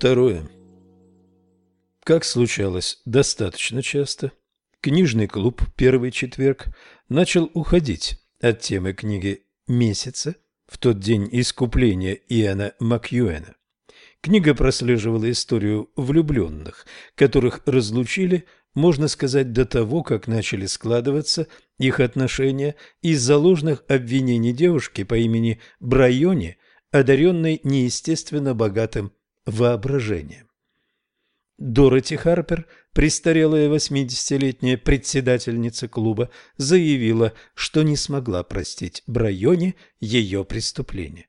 Второе. Как случалось достаточно часто, книжный клуб «Первый четверг» начал уходить от темы книги месяца в тот день искупления Иоанна Макьюэна. Книга прослеживала историю влюбленных, которых разлучили, можно сказать, до того, как начали складываться их отношения из-за ложных обвинений девушки по имени Брайони, одаренной неестественно богатым воображением. Дороти Харпер, престарелая восьмидесятилетняя председательница клуба, заявила, что не смогла простить Брайоне ее преступление.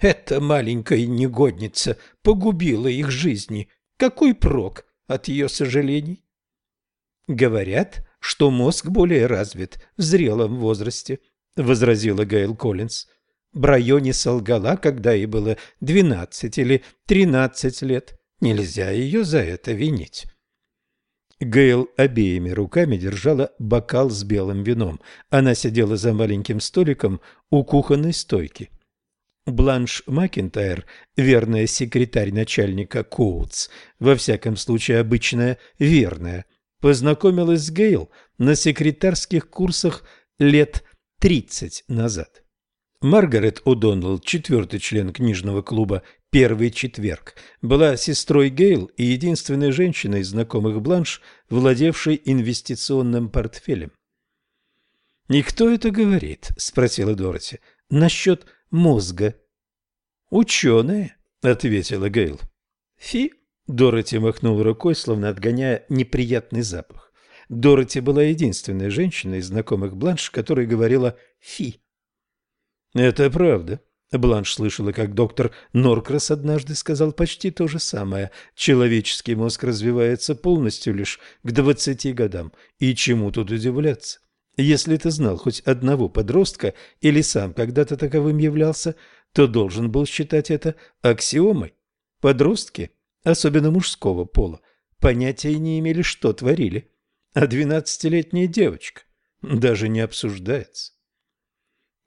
«Эта маленькая негодница погубила их жизни. Какой прок от ее сожалений?» «Говорят, что мозг более развит в зрелом возрасте», — возразила Гейл Коллинз. Брайоне солгала, когда ей было двенадцать или тринадцать лет. Нельзя ее за это винить. Гейл обеими руками держала бокал с белым вином. Она сидела за маленьким столиком у кухонной стойки. Бланш Макинтайр, верная секретарь начальника Коутс, во всяком случае обычная верная, познакомилась с Гейл на секретарских курсах лет тридцать назад. Маргарет О'Доннелл, четвертый член книжного клуба «Первый четверг», была сестрой Гейл и единственной женщиной из знакомых Бланш, владевшей инвестиционным портфелем. «И кто это говорит?» – спросила Дороти. «Насчет мозга». «Ученые», – ответила Гейл. «Фи», – Дороти махнула рукой, словно отгоняя неприятный запах. Дороти была единственной женщиной из знакомых Бланш, которая говорила «фи». Это правда. Бланш слышала, как доктор Норкрас однажды сказал почти то же самое. Человеческий мозг развивается полностью лишь к двадцати годам. И чему тут удивляться? Если ты знал хоть одного подростка или сам когда-то таковым являлся, то должен был считать это аксиомой. Подростки, особенно мужского пола, понятия не имели, что творили. А двенадцатилетняя девочка даже не обсуждается.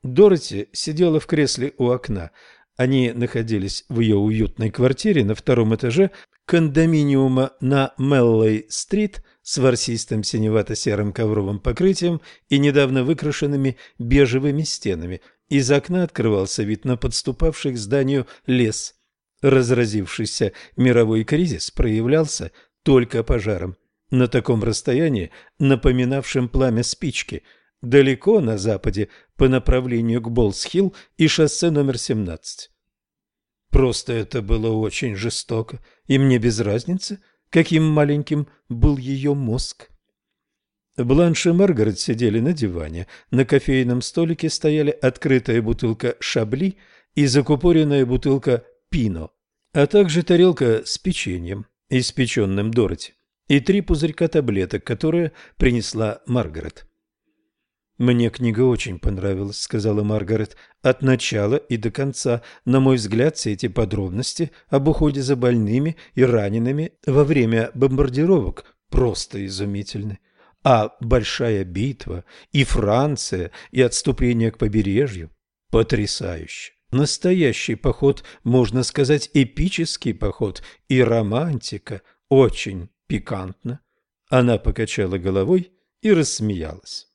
Дороти сидела в кресле у окна. Они находились в ее уютной квартире на втором этаже кондоминиума на Меллой-стрит с ворсистым синевато-серым ковровым покрытием и недавно выкрашенными бежевыми стенами. Из окна открывался вид на подступавший к зданию лес. Разразившийся мировой кризис проявлялся только пожаром. На таком расстоянии, напоминавшем пламя спички – далеко на западе по направлению к Болсхилл и шоссе номер 17. Просто это было очень жестоко, и мне без разницы, каким маленьким был ее мозг. Бланш и Маргарет сидели на диване. На кофейном столике стояли открытая бутылка «Шабли» и закупоренная бутылка «Пино», а также тарелка с печеньем, испеченным Дороти, и три пузырька таблеток, которые принесла Маргарет. «Мне книга очень понравилась», — сказала Маргарет. «От начала и до конца. На мой взгляд, все эти подробности об уходе за больными и ранеными во время бомбардировок просто изумительны. А большая битва, и Франция, и отступление к побережью — потрясающе. Настоящий поход, можно сказать, эпический поход, и романтика очень пикантно». Она покачала головой и рассмеялась.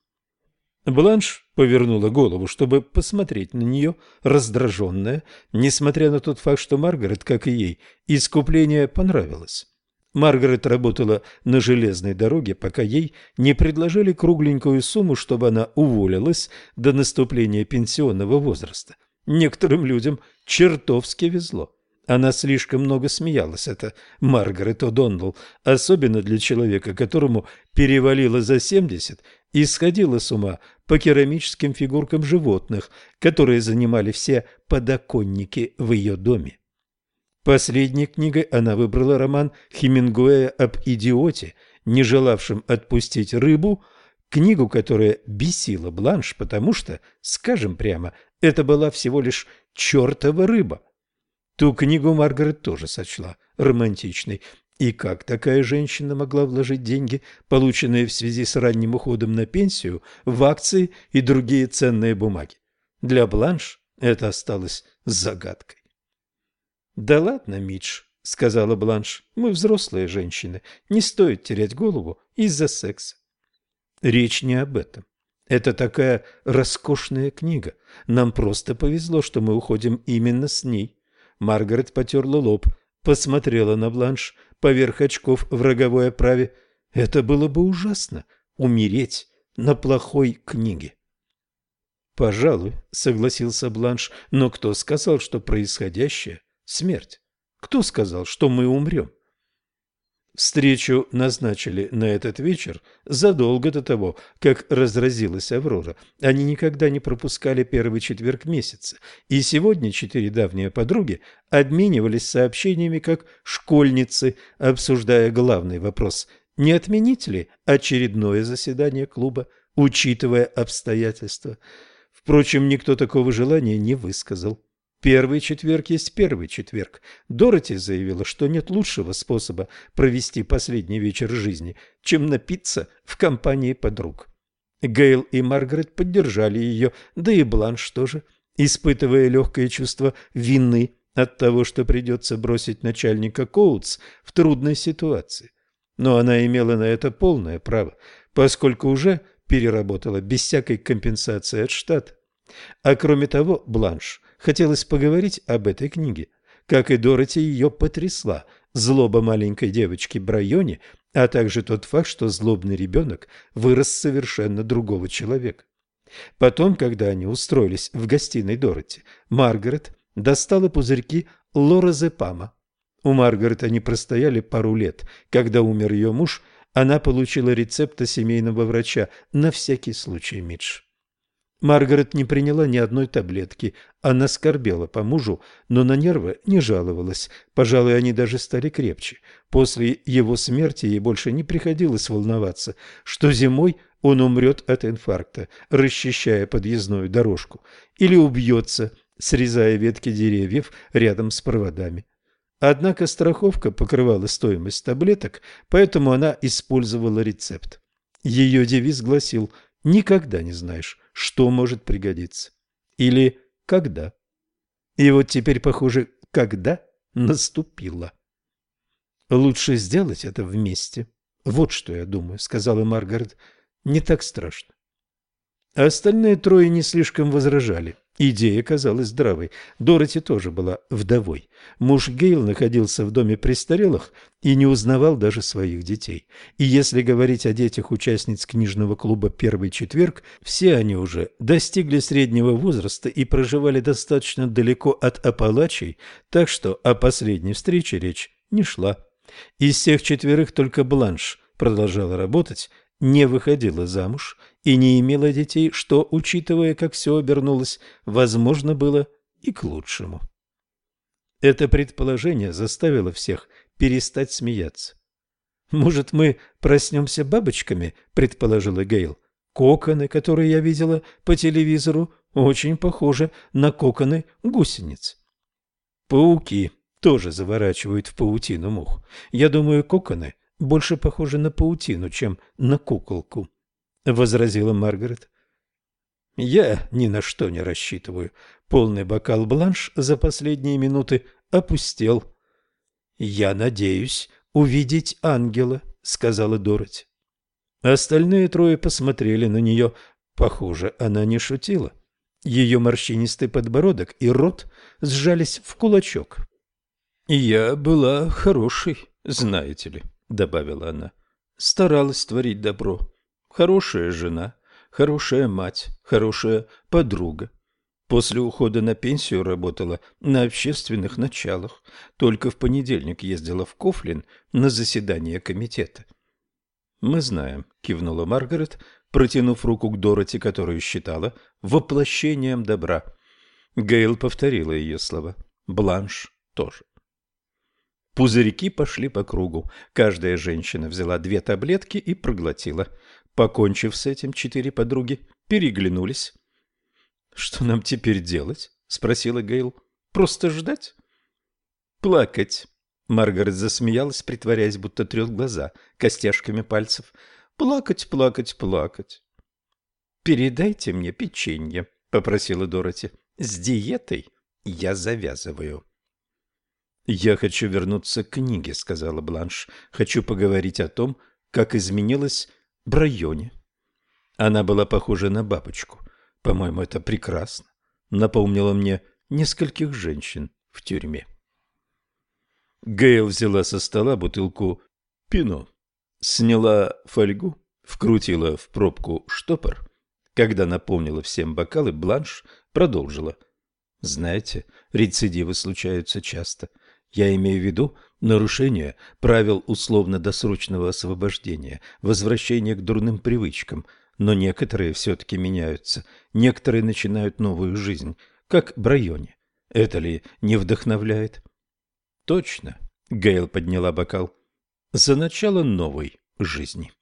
Бланш повернула голову, чтобы посмотреть на нее, раздраженная, несмотря на тот факт, что Маргарет, как и ей, искупление понравилось. Маргарет работала на железной дороге, пока ей не предложили кругленькую сумму, чтобы она уволилась до наступления пенсионного возраста. Некоторым людям чертовски везло. Она слишком много смеялась, это Маргарет О'Доннелл, особенно для человека, которому перевалило за семьдесят и сходила с ума по керамическим фигуркам животных, которые занимали все подоконники в ее доме. Последней книгой она выбрала роман Хемингуэя об идиоте не желавшим отпустить рыбу, книгу, которая бесила Бланш, потому что, скажем прямо, это была всего лишь чертова рыба. Ту книгу Маргарет тоже сочла романтичной. И как такая женщина могла вложить деньги, полученные в связи с ранним уходом на пенсию, в акции и другие ценные бумаги? Для Бланш это осталось загадкой. «Да ладно, Мидж», — сказала Бланш, — «мы взрослые женщины, не стоит терять голову из-за секса». Речь не об этом. Это такая роскошная книга. Нам просто повезло, что мы уходим именно с ней. Маргарет потерла лоб, посмотрела на Бланш поверх очков в роговой оправе. Это было бы ужасно — умереть на плохой книге. «Пожалуй», — согласился Бланш, — «но кто сказал, что происходящее — смерть? Кто сказал, что мы умрем?» Встречу назначили на этот вечер задолго до того, как разразилась Аврора. Они никогда не пропускали первый четверг месяца, и сегодня четыре давние подруги обменивались сообщениями как школьницы, обсуждая главный вопрос – не отменить ли очередное заседание клуба, учитывая обстоятельства. Впрочем, никто такого желания не высказал. Первый четверг есть первый четверг. Дороти заявила, что нет лучшего способа провести последний вечер жизни, чем напиться в компании подруг. Гейл и Маргарет поддержали ее, да и Бланш тоже, испытывая легкое чувство вины от того, что придется бросить начальника Коутс в трудной ситуации. Но она имела на это полное право, поскольку уже переработала без всякой компенсации от штата. А кроме того, Бланш хотелось поговорить об этой книге. Как и Дороти, ее потрясла злоба маленькой девочки Брайони, а также тот факт, что злобный ребенок вырос совершенно другого человека. Потом, когда они устроились в гостиной Дороти, Маргарет достала пузырьки лоразепама. У Маргарет они простояли пару лет. Когда умер ее муж, она получила рецепт семейного врача на всякий случай Мидж. Маргарет не приняла ни одной таблетки. Она скорбела по мужу, но на нервы не жаловалась. Пожалуй, они даже стали крепче. После его смерти ей больше не приходилось волноваться, что зимой он умрет от инфаркта, расчищая подъездную дорожку, или убьется, срезая ветки деревьев рядом с проводами. Однако страховка покрывала стоимость таблеток, поэтому она использовала рецепт. Ее девиз гласил «Никогда не знаешь, что может пригодиться. Или когда. И вот теперь, похоже, когда наступило. Лучше сделать это вместе. Вот что я думаю, сказала Маргарет. Не так страшно. А остальные трое не слишком возражали. Идея казалась здравой. Дороти тоже была вдовой. Муж Гейл находился в доме престарелых и не узнавал даже своих детей. И если говорить о детях участниц книжного клуба «Первый четверг», все они уже достигли среднего возраста и проживали достаточно далеко от Апалачей, так что о последней встрече речь не шла. Из всех четверых только Бланш продолжала работать, не выходила замуж и не имела детей, что, учитывая, как все обернулось, возможно было и к лучшему. Это предположение заставило всех перестать смеяться. «Может, мы проснемся бабочками?» – предположила Гейл. «Коконы, которые я видела по телевизору, очень похожи на коконы гусениц». «Пауки тоже заворачивают в паутину мух. Я думаю, коконы больше похожи на паутину, чем на куколку», — возразила Маргарет. «Я ни на что не рассчитываю. Полный бокал бланш за последние минуты опустел». «Я надеюсь увидеть ангела», — сказала Дороти. Остальные трое посмотрели на нее. Похоже, она не шутила. Ее морщинистый подбородок и рот сжались в кулачок. «Я была хорошей, знаете ли», добавила она. Старалась творить добро. Хорошая жена, хорошая мать, хорошая подруга. После ухода на пенсию работала на общественных началах. Только в понедельник ездила в Кофлин на заседание комитета. «Мы знаем», — кивнула Маргарет, протянув руку к Дороти, которую считала воплощением добра. Гейл повторила ее слова. Бланш тоже. Пузырьки пошли по кругу. Каждая женщина взяла две таблетки и проглотила. Покончив с этим, четыре подруги переглянулись. «Что нам теперь делать?» — спросила Гейл. «Просто ждать?» «Плакать». Маргарет засмеялась, притворяясь, будто трет глаза костяшками пальцев. «Плакать, плакать, плакать». «Передайте мне печенье», — попросила Дороти. «С диетой я завязываю». «Я хочу вернуться к книге», — сказала Бланш. «Хочу поговорить о том, как изменилась Брайоне». Она была похожа на бабочку. По-моему, это прекрасно. Напомнила мне нескольких женщин в тюрьме. Гейл взяла со стола бутылку пино, сняла фольгу, вкрутила в пробку штопор. Когда наполнила всем бокалы, Бланш продолжила. «Знаете, рецидивы случаются часто. Я имею в виду нарушение правил условно-досрочного освобождения, возвращение к дурным привычкам. Но некоторые все-таки меняются, некоторые начинают новую жизнь, как Брайоне. Это ли не вдохновляет? Точно, Гейл подняла бокал. За начало новой жизни.